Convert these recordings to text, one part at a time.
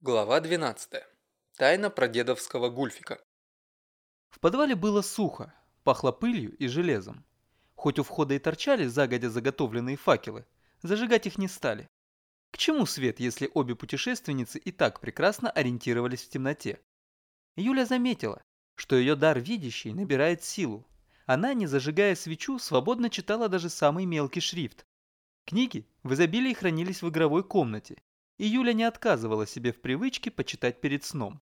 Глава 12. Тайна прадедовского гульфика. В подвале было сухо, пахло пылью и железом. Хоть у входа и торчали загодя заготовленные факелы, зажигать их не стали. К чему свет, если обе путешественницы и так прекрасно ориентировались в темноте? Юля заметила, что ее дар видящий набирает силу. Она, не зажигая свечу, свободно читала даже самый мелкий шрифт. Книги в изобилии хранились в игровой комнате, и Юля не отказывала себе в привычке почитать перед сном.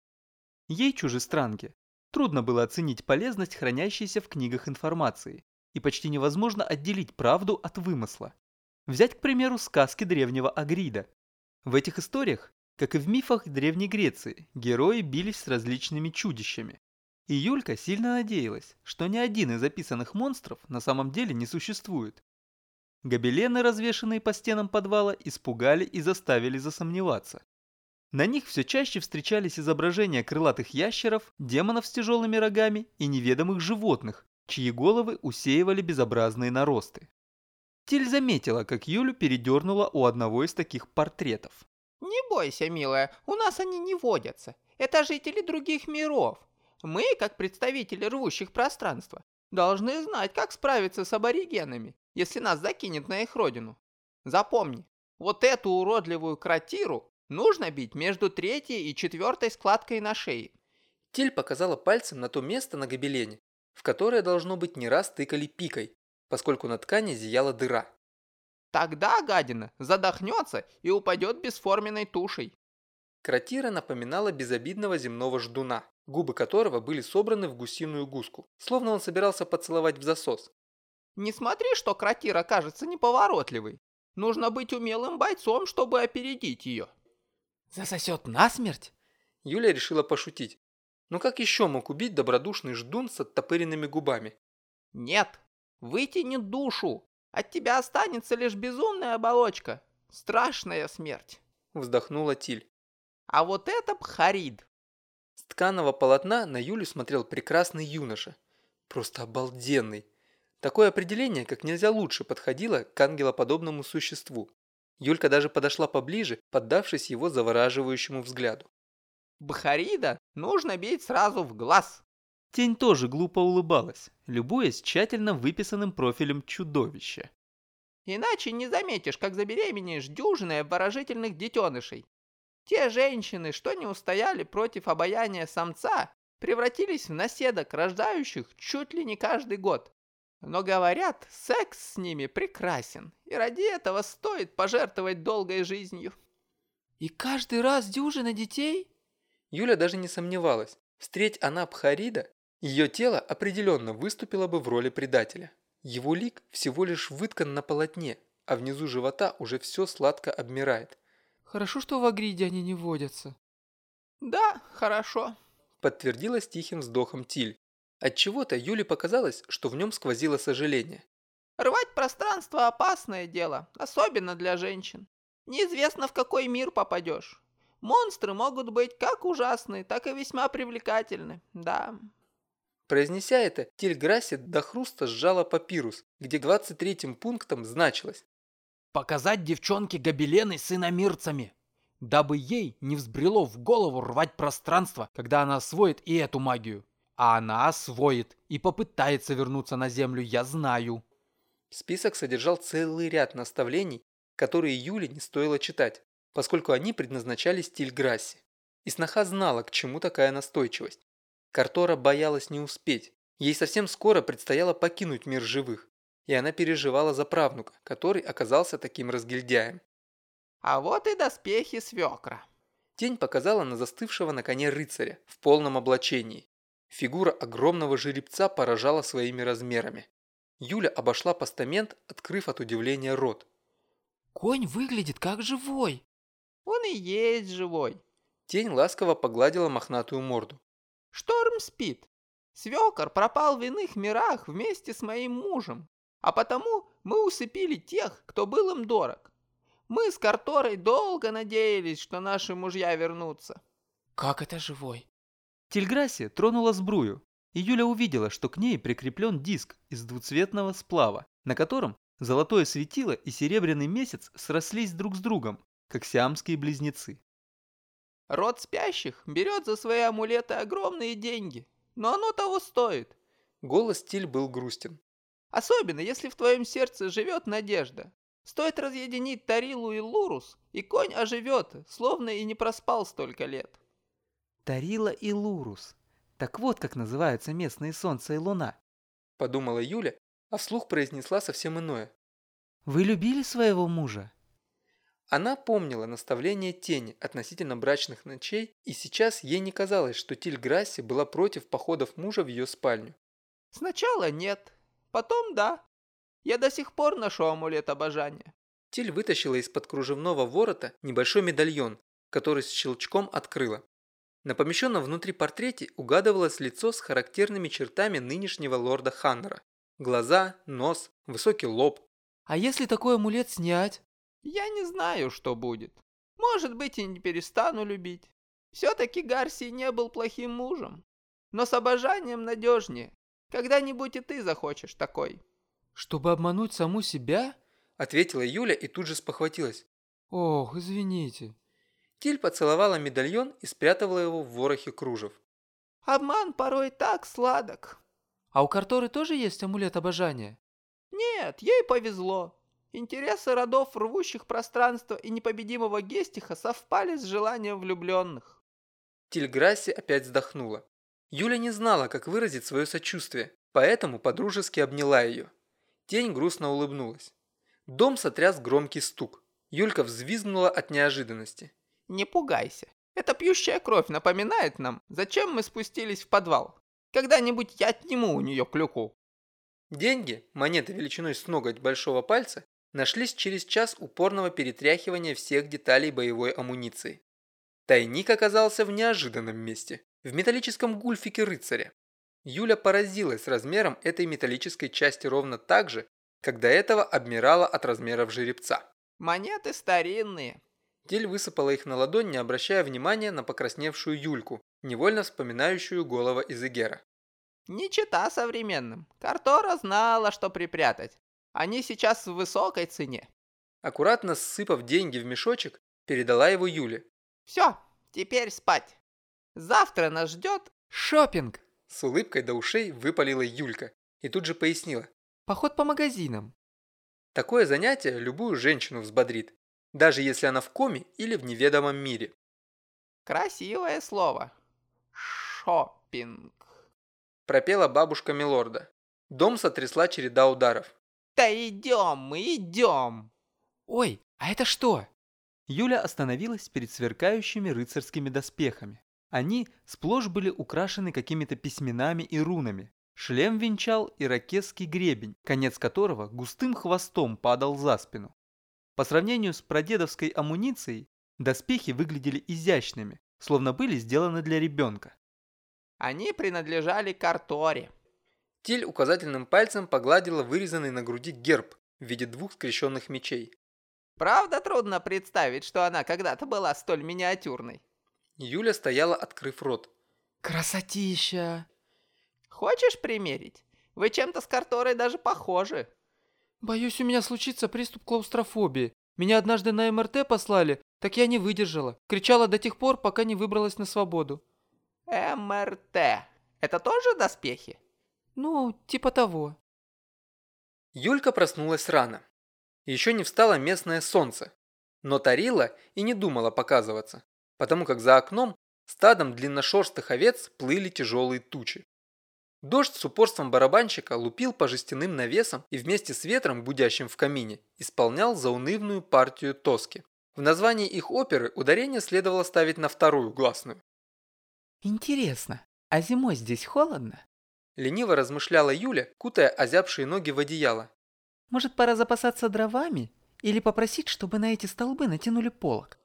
Ей, чужестранке, трудно было оценить полезность хранящейся в книгах информации, и почти невозможно отделить правду от вымысла. Взять, к примеру, сказки древнего Агрида. В этих историях, как и в мифах Древней Греции, герои бились с различными чудищами. И Юлька сильно надеялась, что ни один из описанных монстров на самом деле не существует, Гобелены, развешанные по стенам подвала, испугали и заставили засомневаться. На них все чаще встречались изображения крылатых ящеров, демонов с тяжелыми рогами и неведомых животных, чьи головы усеивали безобразные наросты. Тиль заметила, как Юлю передернула у одного из таких портретов. «Не бойся, милая, у нас они не водятся. Это жители других миров. Мы, как представители рвущих пространства, должны знать, как справиться с аборигенами если нас закинет на их родину. Запомни, вот эту уродливую кротиру нужно бить между третьей и четвертой складкой на шее. Тиль показала пальцем на то место на гобелене, в которое, должно быть, не раз тыкали пикой, поскольку на ткани зияла дыра. Тогда гадина задохнется и упадет бесформенной тушей. Кротира напоминала безобидного земного ждуна, губы которого были собраны в гусиную гуску, словно он собирался поцеловать в засос. Не смотри, что кротира кажется неповоротливой. Нужно быть умелым бойцом, чтобы опередить ее. Засосет насмерть? Юля решила пошутить. Но как еще мог убить добродушный ждун с оттопыренными губами? Нет, вытяни душу. От тебя останется лишь безумная оболочка. Страшная смерть. Вздохнула Тиль. А вот это Бхарид. С тканого полотна на Юлю смотрел прекрасный юноша. Просто обалденный. Такое определение как нельзя лучше подходило к ангелоподобному существу. Юлька даже подошла поближе, поддавшись его завораживающему взгляду. «Бахарида нужно бить сразу в глаз!» Тень тоже глупо улыбалась, любуясь тщательно выписанным профилем чудовища. «Иначе не заметишь, как забеременеешь дюжиной обворожительных детенышей. Те женщины, что не устояли против обаяния самца, превратились в наседок, рождающих чуть ли не каждый год. Но говорят, секс с ними прекрасен, и ради этого стоит пожертвовать долгой жизнью. И каждый раз дюжина детей? Юля даже не сомневалась. Встреть она Бхарида, ее тело определенно выступило бы в роли предателя. Его лик всего лишь выткан на полотне, а внизу живота уже все сладко обмирает. Хорошо, что в Агриде они не водятся. Да, хорошо, подтвердила с тихим вздохом Тиль. Отчего-то Юле показалось, что в нем сквозило сожаление. «Рвать пространство – опасное дело, особенно для женщин. Неизвестно, в какой мир попадешь. Монстры могут быть как ужасные, так и весьма привлекательны, да». Произнеся это, Тильграсси до хруста сжала папирус, где 23-м пунктом значилось «Показать девчонке гобелены с иномирцами, дабы ей не взбрело в голову рвать пространство, когда она освоит и эту магию». А она освоит и попытается вернуться на землю, я знаю. Список содержал целый ряд наставлений, которые Юле не стоило читать, поскольку они предназначались Тильграссе. И сноха знала, к чему такая настойчивость. Картора боялась не успеть. Ей совсем скоро предстояло покинуть мир живых. И она переживала за правнука, который оказался таким разгильдяем. «А вот и доспехи свекра». Тень показала на застывшего на коне рыцаря в полном облачении. Фигура огромного жеребца поражала своими размерами. Юля обошла постамент, открыв от удивления рот. «Конь выглядит как живой!» «Он и есть живой!» Тень ласково погладила мохнатую морду. «Шторм спит. Свекор пропал в иных мирах вместе с моим мужем, а потому мы усыпили тех, кто был им дорог. Мы с Карторой долго надеялись, что наши мужья вернутся». «Как это живой?» Тильграсси тронула сбрую, и Юля увидела, что к ней прикреплен диск из двуцветного сплава, на котором золотое светило и серебряный месяц срослись друг с другом, как сиамские близнецы. Род спящих берет за свои амулеты огромные деньги, но оно того стоит. Голос Тиль был грустен. Особенно, если в твоем сердце живет надежда. Стоит разъединить Тарилу и Лурус, и конь оживет, словно и не проспал столько лет. Тарила и Лурус. Так вот, как называются местные солнце и луна. Подумала Юля, а вслух произнесла совсем иное. Вы любили своего мужа? Она помнила наставление тени относительно брачных ночей, и сейчас ей не казалось, что Тиль Грасси была против походов мужа в ее спальню. Сначала нет, потом да. Я до сих пор ношу амулет обожания. Тиль вытащила из-под кружевного ворота небольшой медальон, который с щелчком открыла. На помещенном внутри портрете угадывалось лицо с характерными чертами нынешнего лорда Ханнера. Глаза, нос, высокий лоб. А если такой амулет снять? Я не знаю, что будет. Может быть, и не перестану любить. Все-таки Гарси не был плохим мужем. Но с обожанием надежнее. Когда-нибудь и ты захочешь такой. Чтобы обмануть саму себя? Ответила Юля и тут же спохватилась. Ох, извините. Тиль поцеловала медальон и спрятала его в ворохе кружев. Обман порой так сладок. А у Карторы тоже есть амулет обожания? Нет, ей повезло. Интересы родов, рвущих пространство и непобедимого Гестиха совпали с желанием влюбленных. Тильграсси опять вздохнула. Юля не знала, как выразить свое сочувствие, поэтому подружески обняла ее. Тень грустно улыбнулась. Дом сотряс громкий стук. Юлька взвизгнула от неожиданности. Не пугайся. Эта пьющая кровь напоминает нам, зачем мы спустились в подвал. Когда-нибудь я отниму у нее клюку. Деньги, монеты величиной с ноготь большого пальца, нашлись через час упорного перетряхивания всех деталей боевой амуниции. Тайник оказался в неожиданном месте, в металлическом гульфике рыцаря. Юля поразилась размером этой металлической части ровно так же, как до этого обмирала от размеров жеребца. Монеты старинные. Тель высыпала их на ладонь, не обращая внимания на покрасневшую Юльку, невольно вспоминающую голова Изегера. Не чита современным. Картора знала, что припрятать. Они сейчас в высокой цене. Аккуратно ссыпав деньги в мешочек, передала его Юле. Все, теперь спать. Завтра нас ждет шопинг. С улыбкой до ушей выпалила Юлька и тут же пояснила. Поход по магазинам. Такое занятие любую женщину взбодрит, даже если она в коме или в неведомом мире. Красивое слово. Шопинг. Пропела бабушка Милорда. Дом сотрясла череда ударов. Да идем мы, идем. Ой, а это что? Юля остановилась перед сверкающими рыцарскими доспехами. Они сплошь были украшены какими-то письменами и рунами. Шлем венчал иракесский гребень, конец которого густым хвостом падал за спину. По сравнению с прадедовской амуницией, доспехи выглядели изящными, словно были сделаны для ребенка. Они принадлежали Карторе. Тиль указательным пальцем погладила вырезанный на груди герб в виде двух скрещенных мечей. Правда трудно представить, что она когда-то была столь миниатюрной. Юля стояла, открыв рот. Красотища! Хочешь примерить? Вы чем-то с Карторой даже похожи. Боюсь, у меня случится приступ клаустрофобии. Меня однажды на МРТ послали, так я не выдержала. Кричала до тех пор, пока не выбралась на свободу. МРТ. Это тоже доспехи? Ну, типа того. Юлька проснулась рано. Еще не встало местное солнце, но тарила и не думала показываться, потому как за окном стадом длинношерстых овец плыли тяжелые тучи. Дождь с упорством барабанщика лупил по жестяным навесам и вместе с ветром, будящим в камине, исполнял заунывную партию тоски. В названии их оперы ударение следовало ставить на вторую гласную. Интересно, а зимой здесь холодно? Лениво размышляла Юля, кутая озябшие ноги в одеяло. Может, пора запасаться дровами? Или попросить, чтобы на эти столбы натянули полог?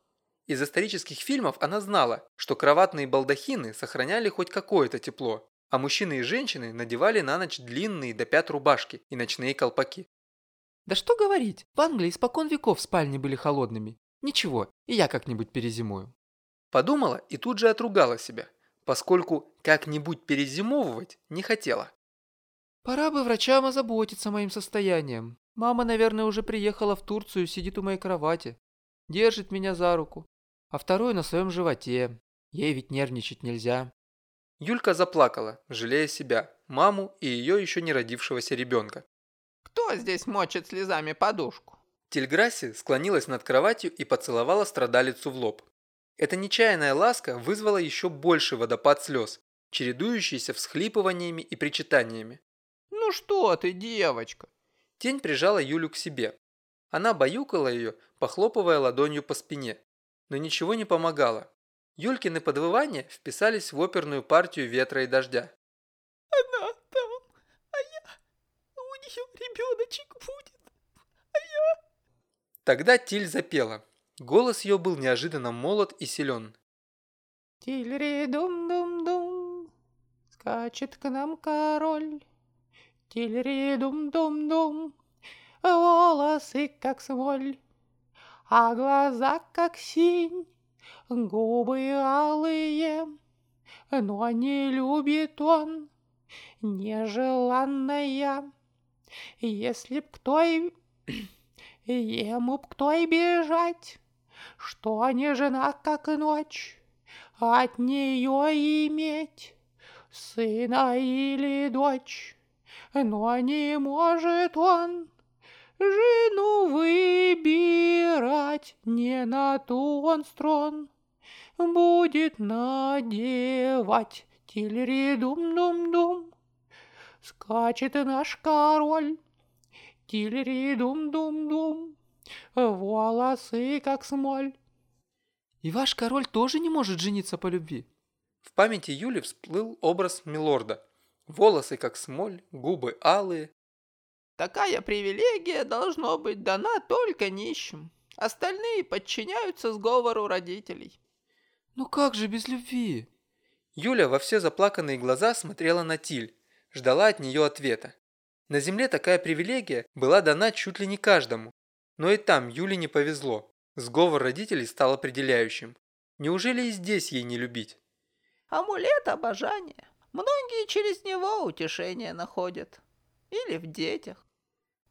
Из исторических фильмов она знала, что кроватные балдахины сохраняли хоть какое-то тепло, а мужчины и женщины надевали на ночь длинные до пят рубашки и ночные колпаки. Да что говорить, в Англии испокон веков спальни были холодными. Ничего, и я как-нибудь перезимую. Подумала и тут же отругала себя поскольку как-нибудь перезимовывать не хотела. Пора бы врачам озаботиться моим состоянием. Мама, наверное, уже приехала в Турцию и сидит у моей кровати. Держит меня за руку, а второй на своем животе. Ей ведь нервничать нельзя. Юлька заплакала, жалея себя, маму и ее еще не родившегося ребенка. Кто здесь мочит слезами подушку? Тильграсси склонилась над кроватью и поцеловала страдалицу в лоб. Эта нечаянная ласка вызвала еще больший водопад слез, чередующийся всхлипываниями и причитаниями. Ну что ты, девочка? Тень прижала Юлю к себе. Она баюкала ее, похлопывая ладонью по спине. Но ничего не помогало. Юлькины подвывания вписались в оперную партию ветра и дождя. Она там, а я... У нее ребеночек будет, а я... Тогда Тиль запела. Голос ее был неожиданно молод и силен. Тиль-ри-дум-дум-дум, скачет к нам король. Тиль-ри-дум-дум-дум, волосы как смоль, а глаза как синь, губы алые, но не любит он нежеланная. Если б кто и... ему б кто и бежать, что не жена, как ночь, от нее иметь сына или дочь, но не может он жену выбирать, не на ту он строн будет надевать тильри-дум-дум-дум. Скачет наш король, тильри-дум-дум-дум, волосы как смоль. И ваш король тоже не может жениться по любви? В памяти Юли всплыл образ милорда. Волосы как смоль, губы алые. Такая привилегия должно быть дана только нищим. Остальные подчиняются сговору родителей. Ну как же без любви? Юля во все заплаканные глаза смотрела на Тиль, ждала от нее ответа. На земле такая привилегия была дана чуть ли не каждому. Но и там Юле не повезло. Сговор родителей стал определяющим. Неужели и здесь ей не любить? Амулет обожания. Многие через него утешение находят. Или в детях.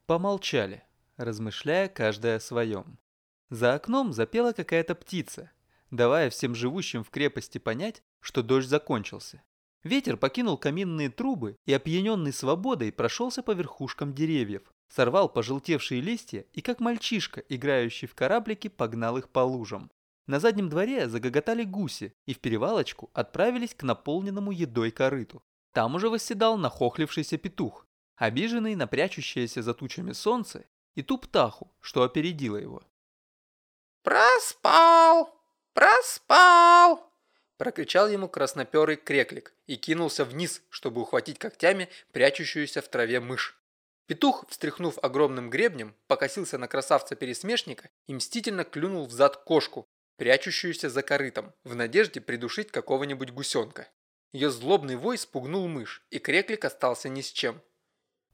Помолчали, размышляя каждая о своем. За окном запела какая-то птица, давая всем живущим в крепости понять, что дождь закончился. Ветер покинул каминные трубы и, опьяненный свободой, прошелся по верхушкам деревьев, сорвал пожелтевшие листья и, как мальчишка, играющий в кораблике, погнал их по лужам. На заднем дворе загоготали гуси и в перевалочку отправились к наполненному едой корыту. Там уже восседал нахохлившийся петух, обиженный на прячущееся за тучами солнце и ту птаху, что опередила его. «Проспал! Проспал!» Прокричал ему красноперый креклик и кинулся вниз, чтобы ухватить когтями прячущуюся в траве мышь. Петух, встряхнув огромным гребнем, покосился на красавца-пересмешника и мстительно клюнул в зад кошку, прячущуюся за корытом, в надежде придушить какого-нибудь гусенка. Ее злобный вой спугнул мышь, и Креклик остался ни с чем.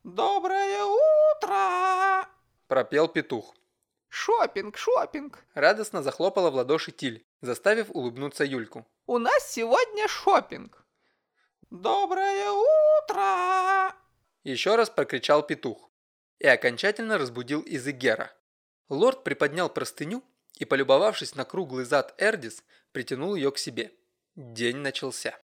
«Доброе утро!» – пропел петух. «Шопинг, шопинг!» – радостно захлопала в ладоши Тиль, заставив улыбнуться Юльку. «У нас сегодня шопинг!» «Доброе утро!» Еще раз прокричал петух и окончательно разбудил Изегера. Лорд приподнял простыню и, полюбовавшись на круглый зад Эрдис, притянул ее к себе. День начался.